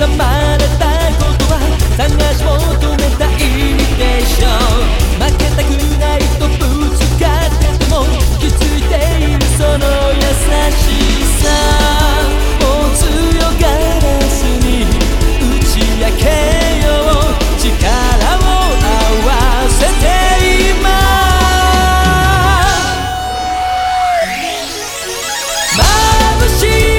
刻まれたことは探し求めたイミテーション負けたくないとぶつかってても気づいているその優しさを強がらずに打ち明けよう力を合わせて今眩しい